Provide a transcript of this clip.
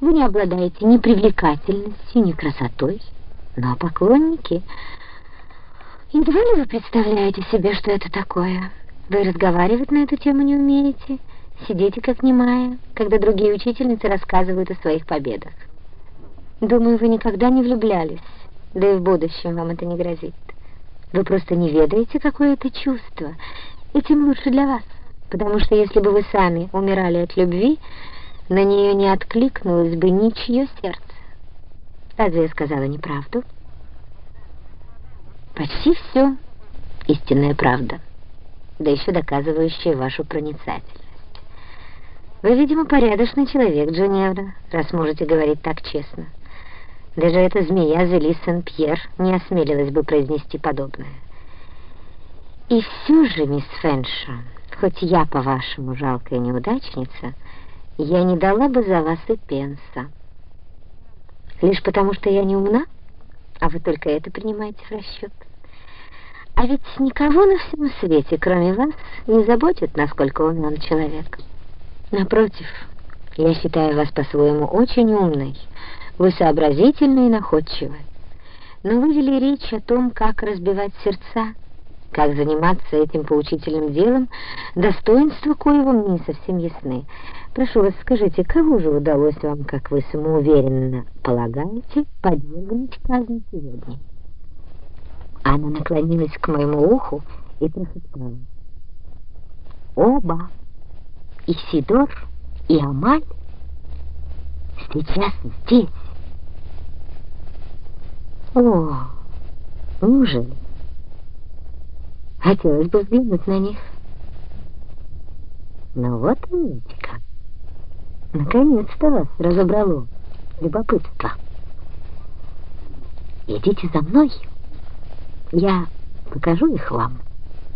Вы не обладаете ни привлекательностью, ни красотой, но поклонники... Едва ли вы представляете себе, что это такое? Вы разговаривать на эту тему не умеете, сидите как немая, когда другие учительницы рассказывают о своих победах. Думаю, вы никогда не влюблялись, да и в будущем вам это не грозит. Вы просто не ведаете, какое это чувство, и тем лучше для вас, потому что если бы вы сами умирали от любви, на нее не откликнулось бы ничье сердце. Разве я сказала неправду? Почти все истинная правда, да еще доказывающая вашу проницательность. Вы, видимо, порядочный человек, Дженевра, раз можете говорить так честно. Даже эта змея Зели Сен-Пьер не осмелилась бы произнести подобное. И все же, мисс Фэнша, хоть я, по-вашему, жалкая неудачница, я не дала бы за вас и пенса. Лишь потому, что я не умна, а вы только это принимаете в расчет. А ведь никого на всем свете, кроме вас, не заботит, насколько умен человек. Напротив, я считаю вас по-своему очень умной, вы сообразительны и находчивы. Но вы вели речь о том, как разбивать сердца, как заниматься этим поучительным делом, достоинства коего мне не совсем ясны. Прошу вас, скажите, кого же удалось вам, как вы самоуверенно полагаете, подвергнуть казни сегодня? Она наклонилась к моему уху и прошептала. Оба, Исидор и Амаль, сейчас здесь. О, неужели? Хотелось бы взглянуть на них. Ну вот видите Наконец-то вас разобрало любопытство. Идите за мной. Я покажу их вам.